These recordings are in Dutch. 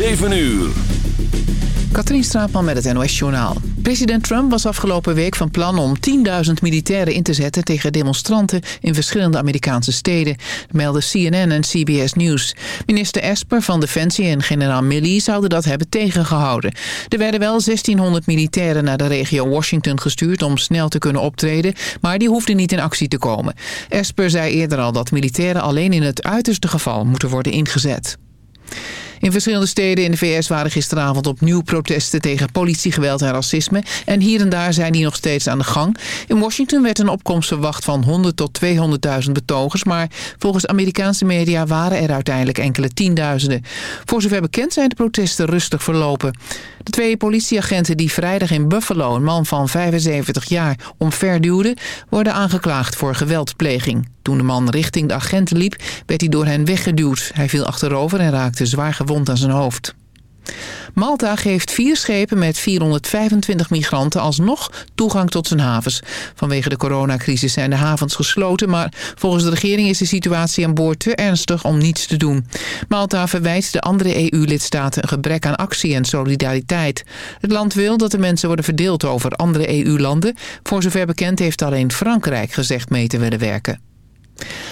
7 uur. Katrien Straatman met het NOS-journaal. President Trump was afgelopen week van plan om 10.000 militairen in te zetten... tegen demonstranten in verschillende Amerikaanse steden. melden CNN en CBS News. Minister Esper van Defensie en generaal Milley zouden dat hebben tegengehouden. Er werden wel 1600 militairen naar de regio Washington gestuurd... om snel te kunnen optreden, maar die hoefden niet in actie te komen. Esper zei eerder al dat militairen alleen in het uiterste geval moeten worden ingezet. In verschillende steden in de VS waren gisteravond opnieuw protesten tegen politiegeweld en racisme. En hier en daar zijn die nog steeds aan de gang. In Washington werd een opkomst verwacht van 100 tot 200.000 betogers. Maar volgens Amerikaanse media waren er uiteindelijk enkele tienduizenden. Voor zover bekend zijn de protesten rustig verlopen. De twee politieagenten die vrijdag in Buffalo een man van 75 jaar omverduwden... worden aangeklaagd voor geweldpleging. Toen de man richting de agenten liep, werd hij door hen weggeduwd. Hij viel achterover en raakte zwaar gewond aan zijn hoofd. Malta geeft vier schepen met 425 migranten alsnog toegang tot zijn havens. Vanwege de coronacrisis zijn de havens gesloten... maar volgens de regering is de situatie aan boord te ernstig om niets te doen. Malta verwijt de andere EU-lidstaten een gebrek aan actie en solidariteit. Het land wil dat de mensen worden verdeeld over andere EU-landen. Voor zover bekend heeft alleen Frankrijk gezegd mee te willen werken.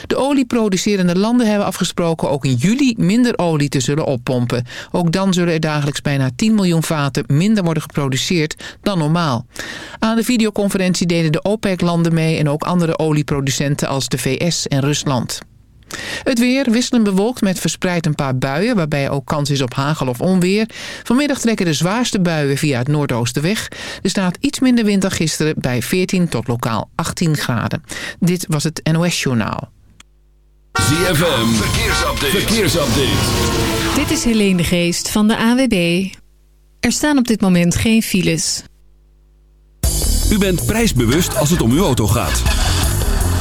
De olieproducerende landen hebben afgesproken ook in juli minder olie te zullen oppompen. Ook dan zullen er dagelijks bijna 10 miljoen vaten minder worden geproduceerd dan normaal. Aan de videoconferentie deden de OPEC-landen mee en ook andere olieproducenten als de VS en Rusland. Het weer wisselend bewolkt met verspreid een paar buien... waarbij ook kans is op hagel of onweer. Vanmiddag trekken de zwaarste buien via het noordoosten weg. Er staat iets minder wind dan gisteren bij 14 tot lokaal 18 graden. Dit was het NOS Journaal. ZFM, verkeersupdate. verkeersupdate. Dit is Helene de Geest van de AWB. Er staan op dit moment geen files. U bent prijsbewust als het om uw auto gaat.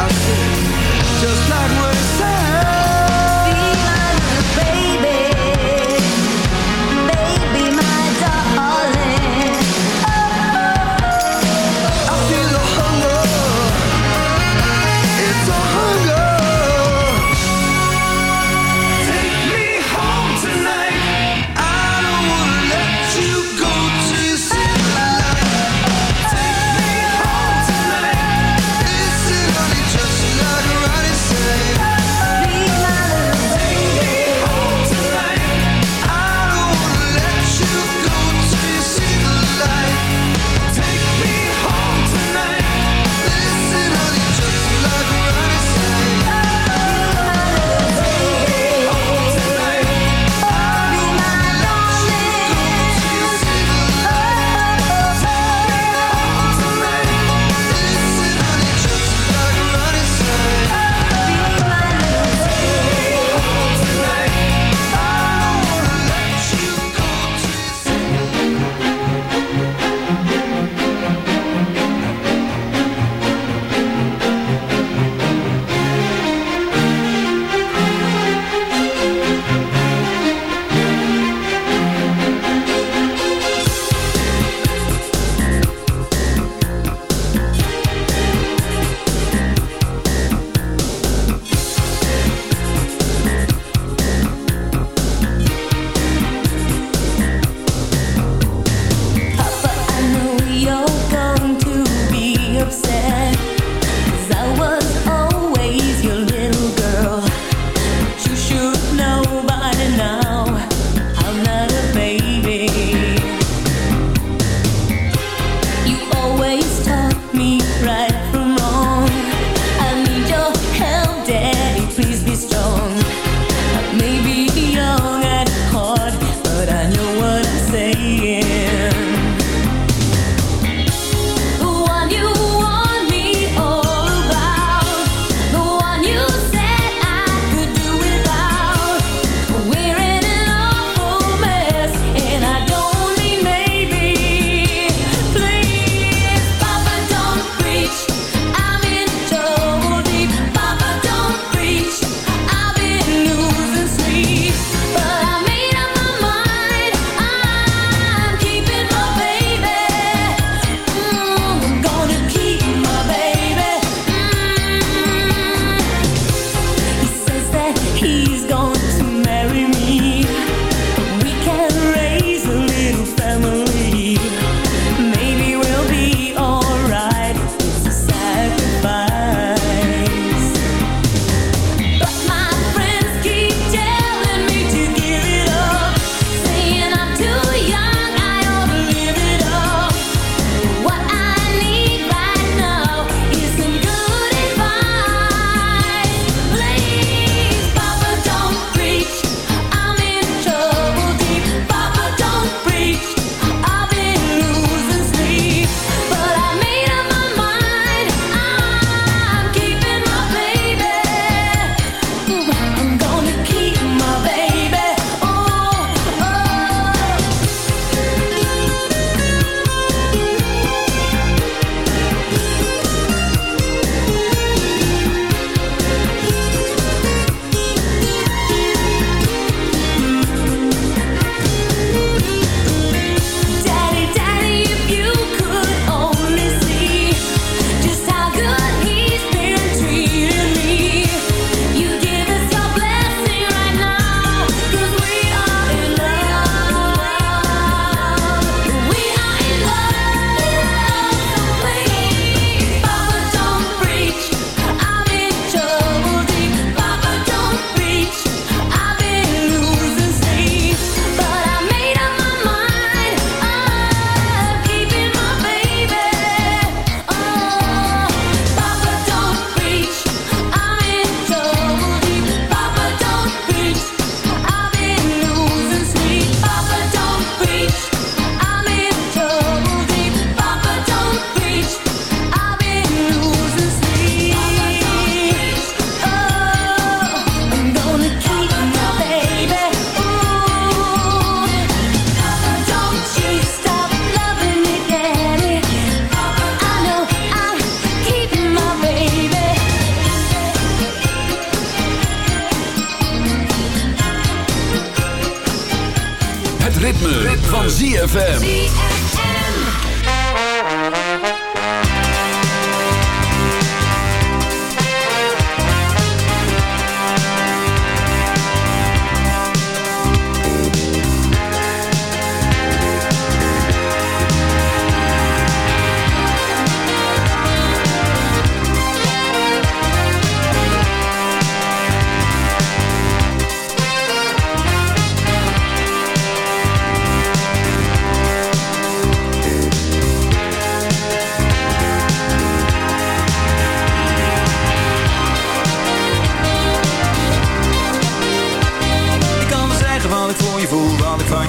I just like we said.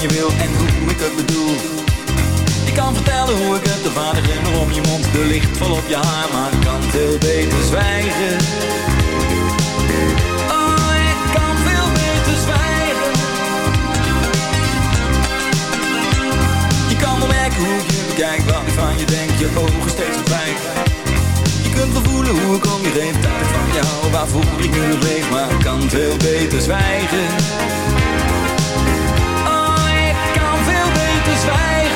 Je wil en hoe ik het bedoel. Ik kan vertellen hoe ik het, de vader glimmer om je mond, de licht vol op je haar, maar ik kan veel beter zwijgen. Oh, ik kan veel beter zwijgen. Je kan wel merken hoe ik je bekijk, wat ik van je denk, je ogen steeds verdwijnt. Je kunt wel voelen hoe ik om je heen, ik van je hou, waarvoor ik nu leef, maar ik kan veel beter zwijgen.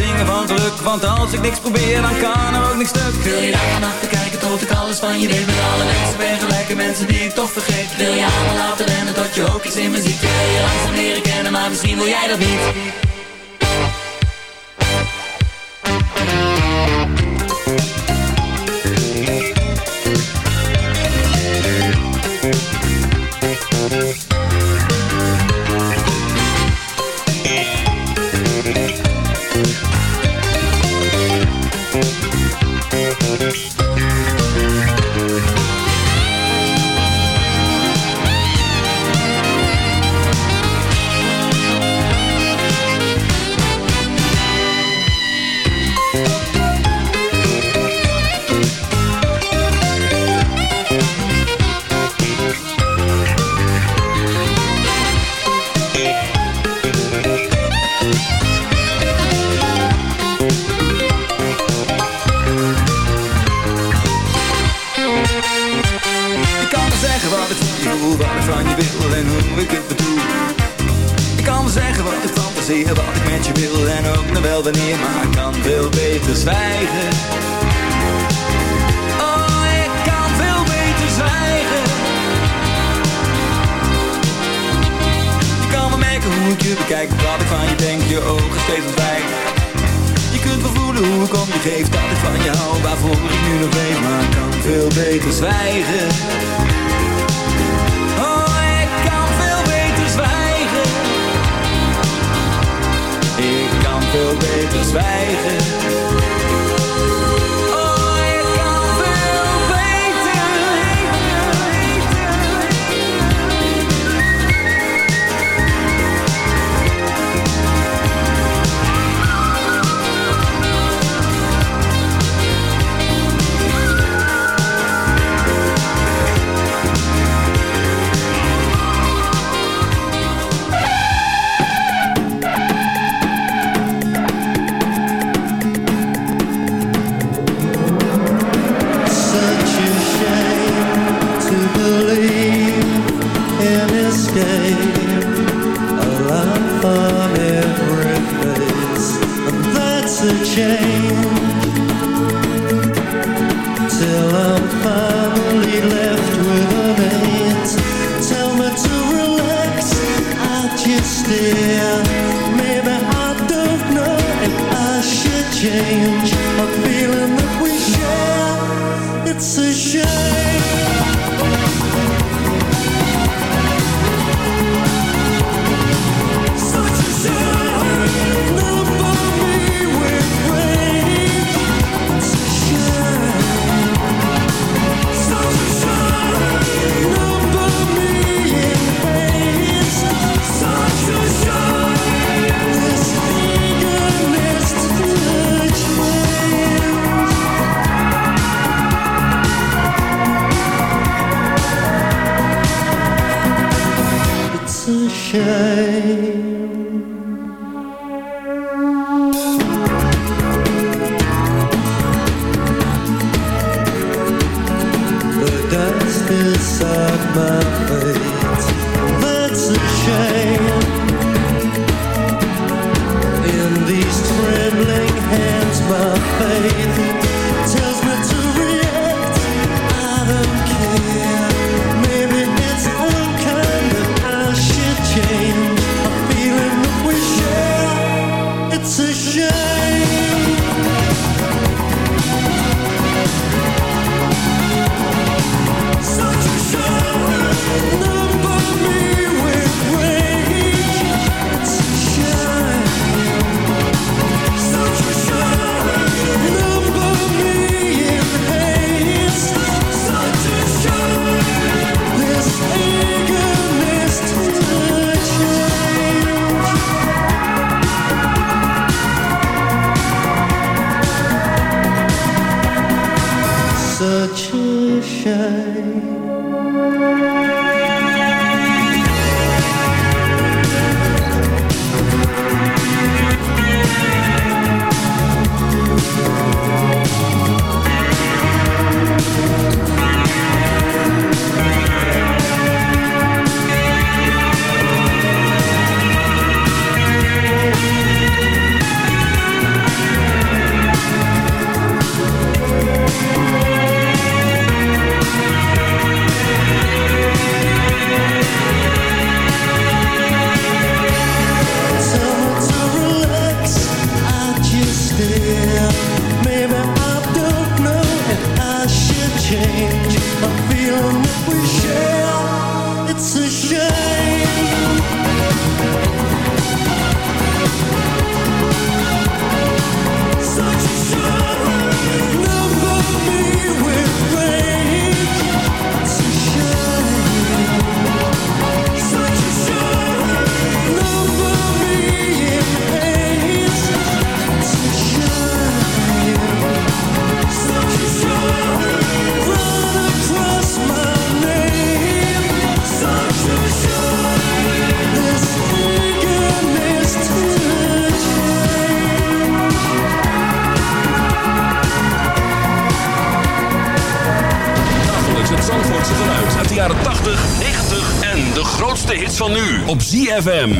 Zingen van geluk, want als ik niks probeer, dan kan er ook niks stuk. Wil je daar vannacht te kijken tot ik alles van je weet? Met alle mensen ben gelijke mensen die ik toch vergeet. Wil je allemaal laten rennen tot je ook iets in me ziet? Je langzaam leren kennen, maar misschien wil jij dat niet Till I'm finally left with a mate. Tell me to relax, I just stare. Maybe I don't know if I should change. A feeling that we share. It's a should ZFM.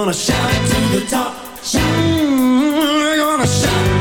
gonna shout it to the top. Shout. Mm, we're gonna shout.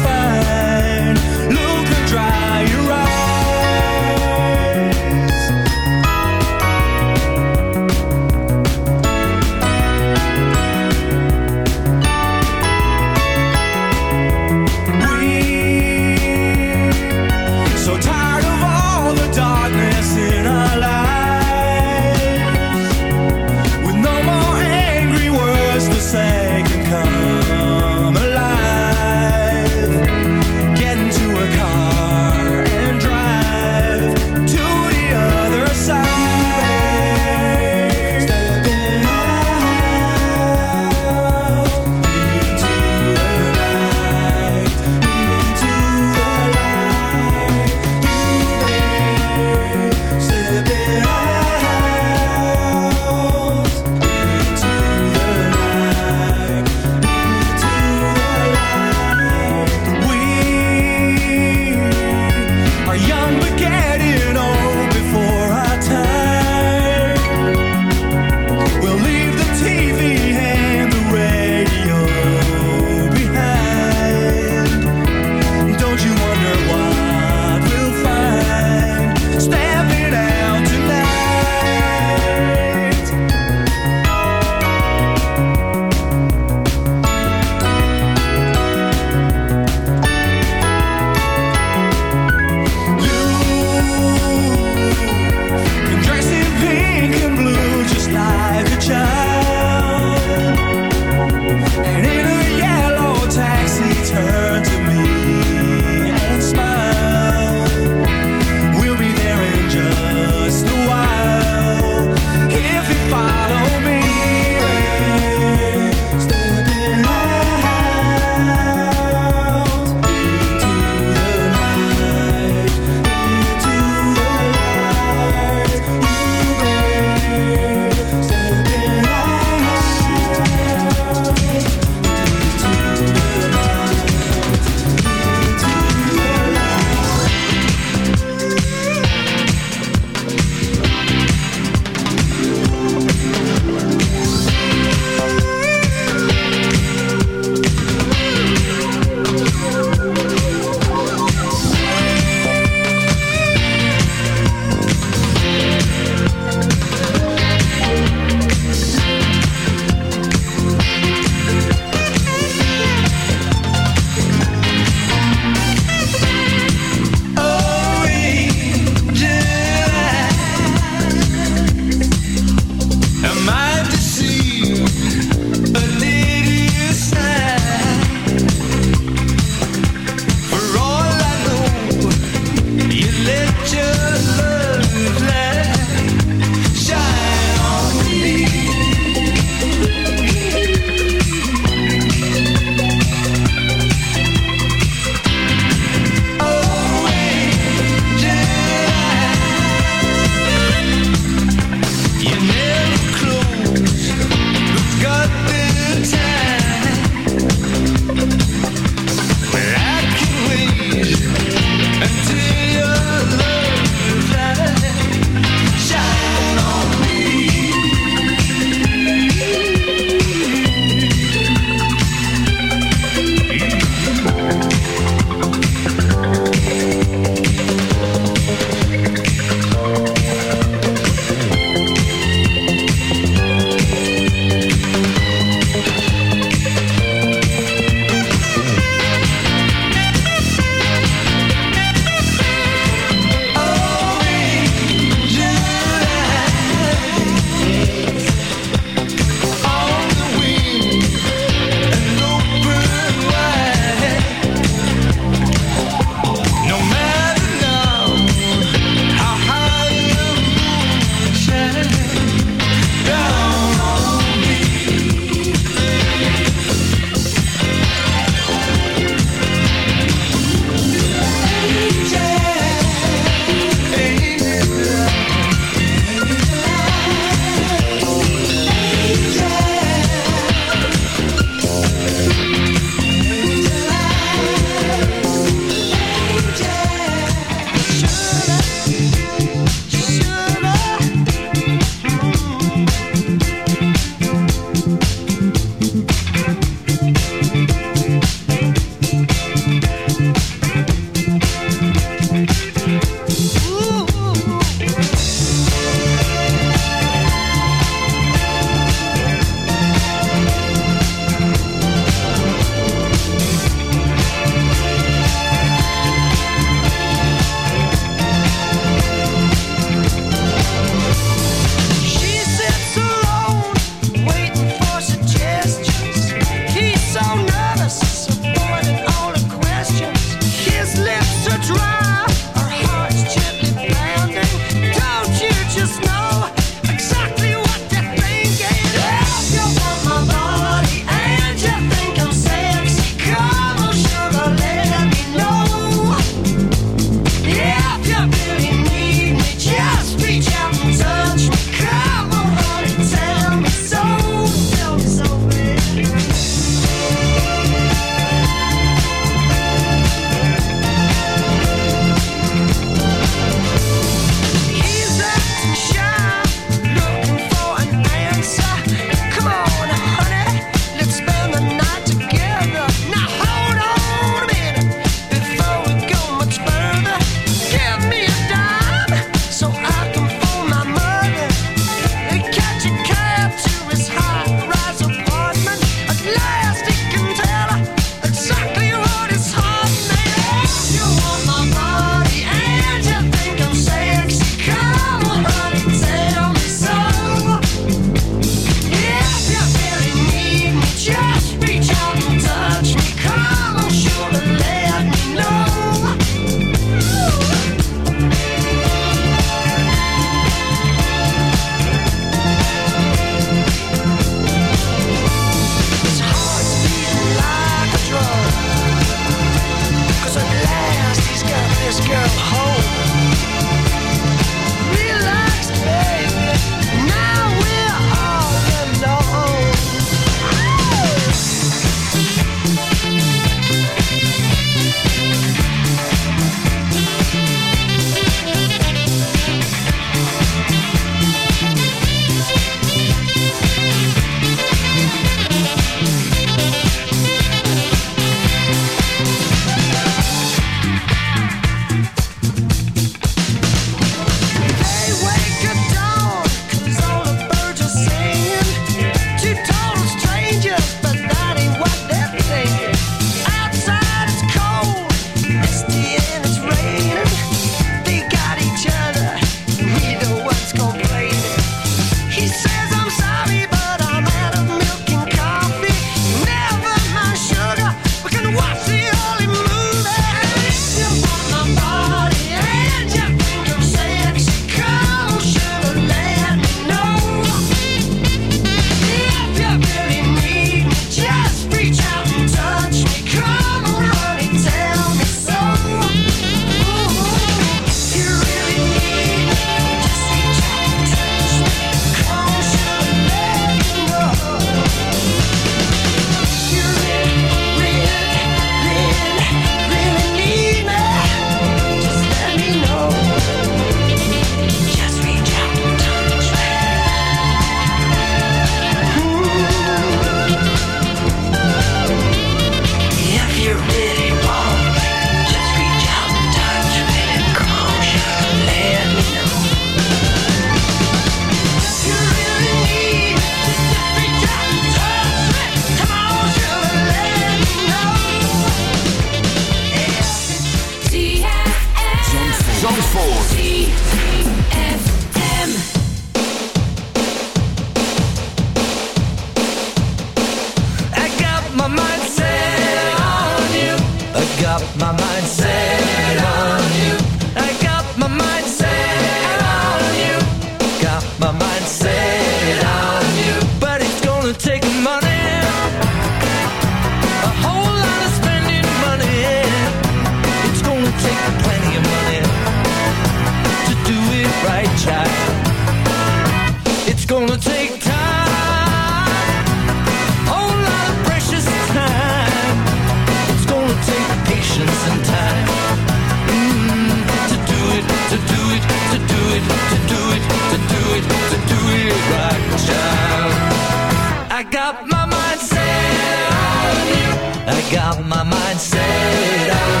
Got my mind set